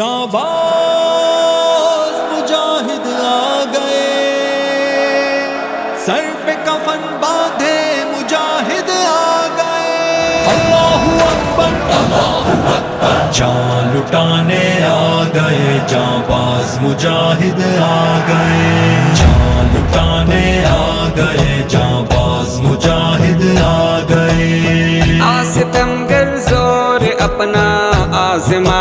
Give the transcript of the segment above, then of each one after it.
جانباز مجاہد آ گئے۔ سر پہ کفن باندھے مجاہد آ گئے۔ اللہ اکبر، جان لٹانے آ گئے، جانباز مجاہد آ گئے۔ جان لٹانے آ گئے، جانباز مجاہد آ گئے۔ آستم گر زور اپنا آزمانے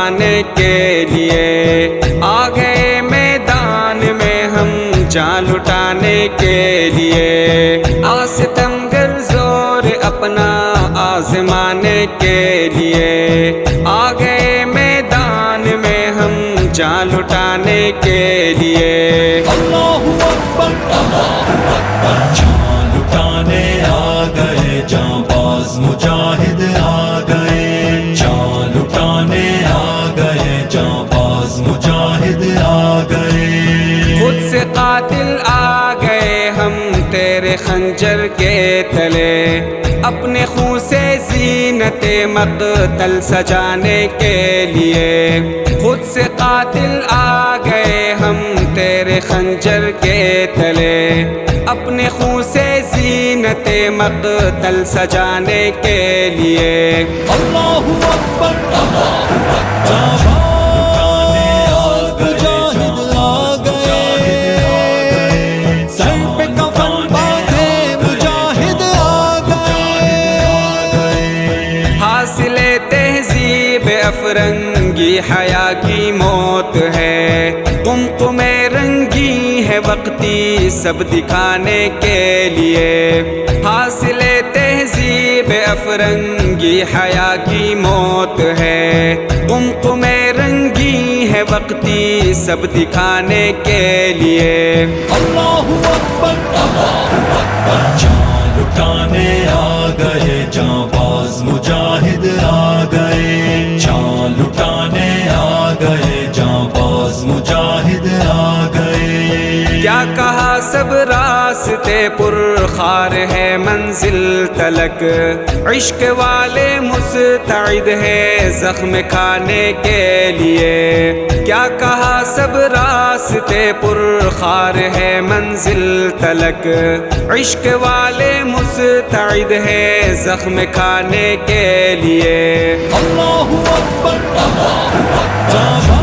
کے لیے۔ آ گئے میدان میں ہم جان لٹانے کے لیے۔ آستم گر زور اپنا آزمانے کے لیے۔ آ گئے میدان میں ہم جان لٹانے کے لیے۔ اللہ اکبر اللہ اکبر۔ جان لٹانے آ گئے جان باز، مجاہد آ گئے۔ اپنے خون سے زینت مقتل سجانے کے لیے۔ خود سے قاتل آ گئے ہم تیرے خنجر کے تلے۔ اپنے خون سے زینت مقتل سجانے کے لیے۔ اللہ اکبر جان باز افرنگی حیا کی موت ہے۔ تم تمہیں رنگی ہے وقتی، سب دکھانے کے لیے۔ حاصل تہذیب افرنگی حیا کی موت ہے۔ تم تمہیں رنگی ہے وقتی، سب دکھانے کے لیے۔ اللہ اکبر اللہ اکبر، جان لٹانے آ گئے جان۔ کیا کہا سب راستے پر خار ہے منزل تلک؟ عشق والے مستعد ہے زخم کھانے کے لیے۔ کیا کہا سب راستے پر خار ہے منزل تلک؟ عشق والے مستعد ہے زخم کھانے کے لیے۔ اللہ اکبر جان باز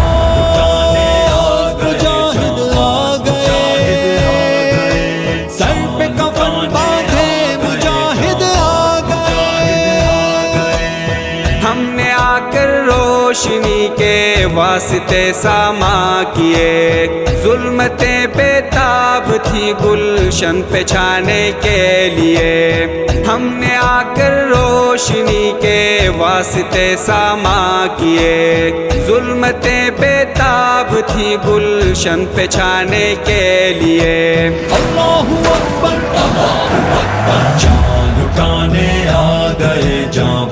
روشنی کے واسطے ساما کیے۔ ظلمتیں بے تاب تھی گلشن پہ چھانے کے لیے۔ ہم نے آ کر روشنی کے واسطے ساما کیے۔ ظلمتیں بے تاب تھی گلشن پہ چھانے کے لیے۔ اللہ اکبر اللہ اکبر، جان لٹانے آ گئے جان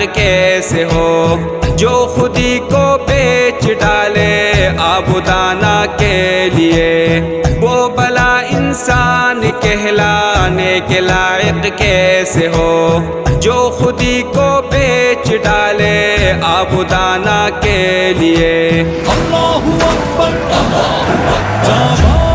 لائق کیسے ہو؟ جو خودی کو بیچ ڈالے آبودانہ کے لیے۔ وہ بلا انسان کہلانے کے لائق کیسے ہو؟ جو خودی کو بیچ ڈالے آبودانہ کے لیے۔ اللہ اکبر جان لٹانے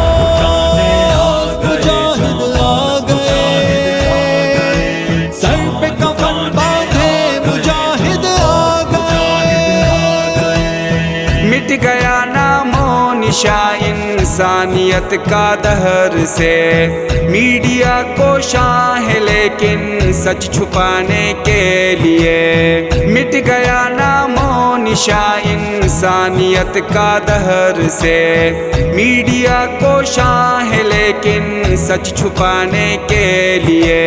و انسانیت کا دہر سے۔ میڈیا کو شاہ ہے لیکن سچ چھپانے کے لیے۔ مٹ گیا نام و نشا انسانیت کا دہر سے۔ میڈیا کو شاہ ہے لیکن سچ چھپانے کے لیے۔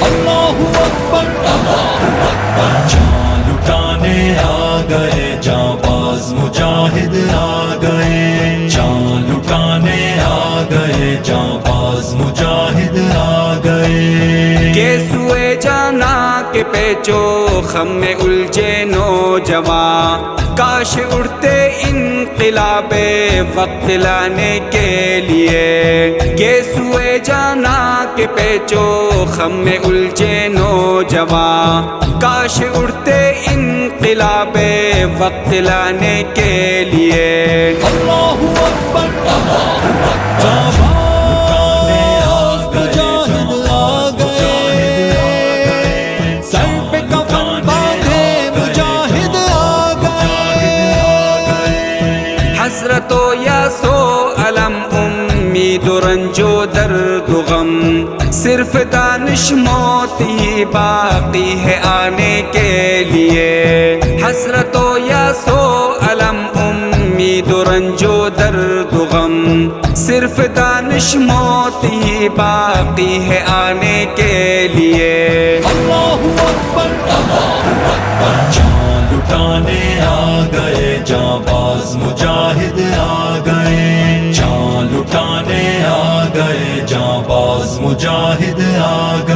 اللہ اکبر اللہ اکبر، جان لٹانے آ گئے۔ پہ پیچو، خم میں الجھے نوجوان۔ کاش اڑتے انقلاب وقت لانے کے لیے۔ یہ سوئے جانا کے پیچو، خم میں الجھے نوجوان۔ کاش اڑتے انقلاب وقت لانے کے لیے۔ صرف دانش موت ہی باقی ہے آنے کے لیے۔ حسرت و یا سو علم امید و رنج و درد و غم۔ صرف دانش موت ہی باقی ہے آنے کے لیے۔ اللہ اکبر جان لٹانے آ گئے، جاں باز مجاہد آ گئے۔ مجاہد آ